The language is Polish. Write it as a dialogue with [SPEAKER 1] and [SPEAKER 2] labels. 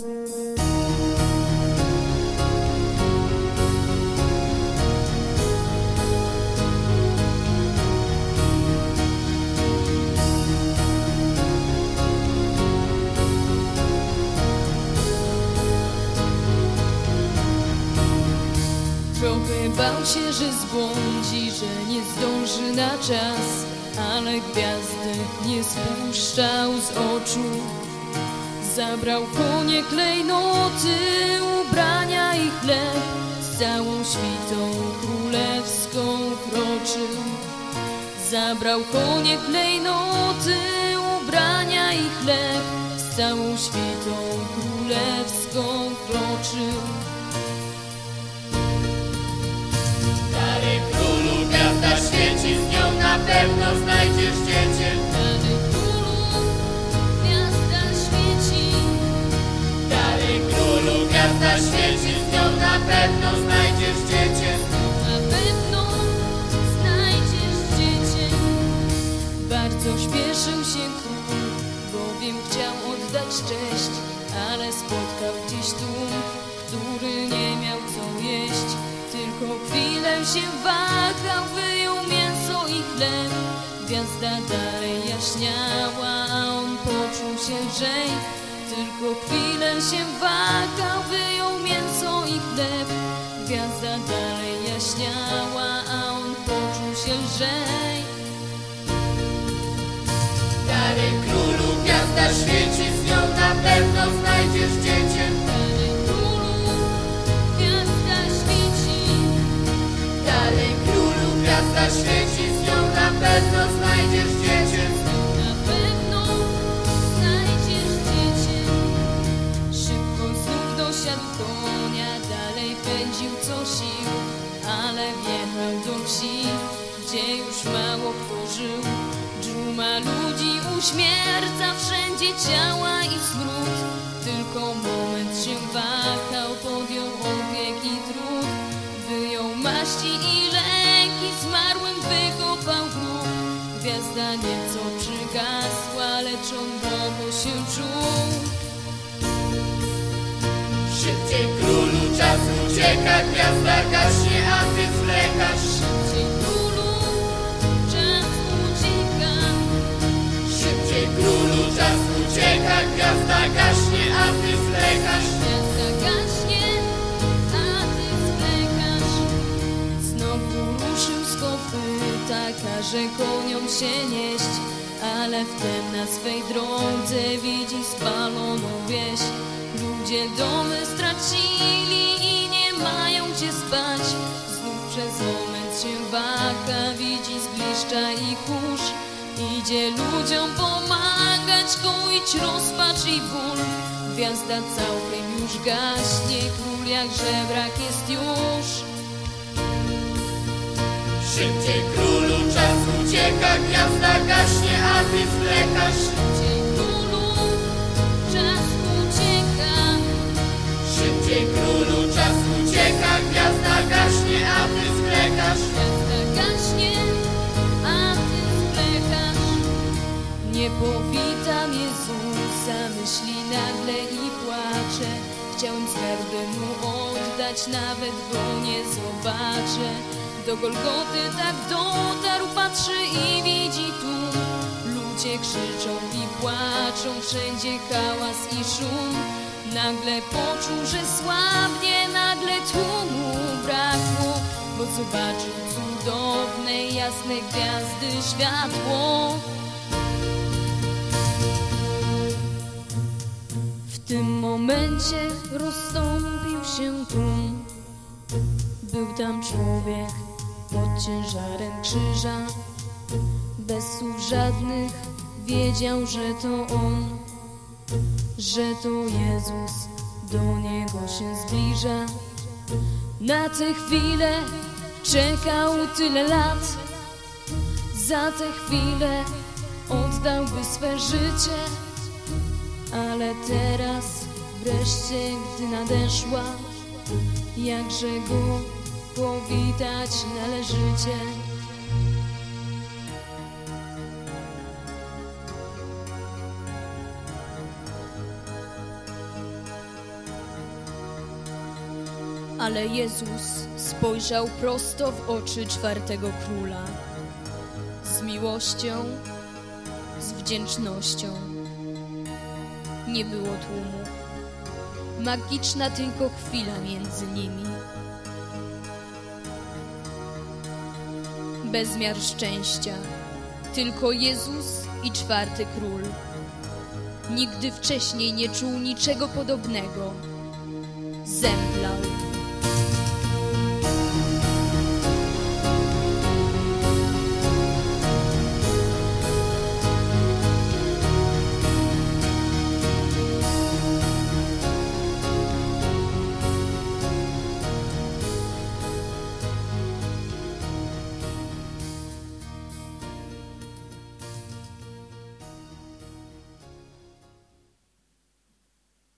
[SPEAKER 1] Trochę bał się, że zbłądzi, że nie zdąży na czas Ale gwiazdy nie spuszczał z oczu Zabrał konie, klejnoty, ubrania i chleb. Z całą świtą królewską kroczył Zabrał konie, klejnoty, ubrania i chleb. Z całą świtą królewską kroczył
[SPEAKER 2] Dalej królu gwiazda świeci, z nią na pewno znajdziesz pewno znajdziesz dziecię.
[SPEAKER 1] Na pewno znajdziesz dziecię. Bardzo śpieszył się król Bowiem chciał oddać cześć Ale spotkał gdzieś tłum Który nie miał co jeść. Tylko chwilę się wahał Wyjął mięso i chleb. Gwiazda dalej jaśniała A on poczuł się lżej Tylko chwilę się wahał Wyjął mięso i chleb Gwiazda dalej jaśniała, a on poczuł się lżej.
[SPEAKER 2] Dalej królu gwiazda świeci, z nią na pewno znajdziesz dziecię.
[SPEAKER 1] Dalej królu gwiazda świeci,
[SPEAKER 2] Dalej królu gwiazda świeci,
[SPEAKER 1] pędził co sił, ale wjechał do wsi, gdzie już mało kto żył. Dżuma ludzi uśmierca, wszędzie ciała i smród. Tylko moment się wahał, podjął opiek i trud. Wyjął maści i leki, zmarłym wykopał grób. Gwiazda nieco przygasła, lecz on drogo się czuł.
[SPEAKER 2] Ucieka, gwiazda gaśnie, a ty zwlekasz.
[SPEAKER 1] Szybciej królu, czas ucieka.
[SPEAKER 2] Szybciej królu czas ucieka, gwiazda gaśnie, a ty zwlekasz.
[SPEAKER 1] Gwiazda gaśnie, a ty zwlekasz. Znowu ruszył z kopyta, każe koniom się nieść, ale wtem na swej drodze widzi spaloną wieś. Ludzie domy stracili widzi zgliszcza i kurz. Idzie ludziom pomagać, koić rozpacz i ból. Gwiazda całkiem już gaśnie, król jak żebrak jest już.
[SPEAKER 2] Szybciej królu czas ucieka, gwiazda gaśnie, a ty zwlekasz.
[SPEAKER 1] Nie powitam Jezusa, myśli nagle i płacze. Chciałem skarby mu oddać, nawet go nie zobaczę. Do Golgoty tak dotarł, patrzy i widzi tłum. Ludzie krzyczą i płaczą, wszędzie hałas i szum. Nagle poczuł, że słabnie, nagle tłumu brakło, bo zobaczył cudowne, jasne gwiazdy światło. Tym momencie rozstąpił się tłum. Był tam człowiek pod ciężarem krzyża. Bez słów żadnych wiedział, że to on, że to Jezus do niego się zbliża. Na tę chwilę czekał tyle lat, za tę chwilę oddałby swe życie, ale teraz wreszcie, gdy nadeszła, jakże go powitać należycie. Ale Jezus spojrzał prosto w oczy czwartego króla z miłością, z wdzięcznością. Nie było tłumu. Magiczna tylko chwila między nimi. Bezmiar szczęścia. Tylko Jezus i czwarty król. Nigdy wcześniej nie czuł niczego podobnego. Zemdlał.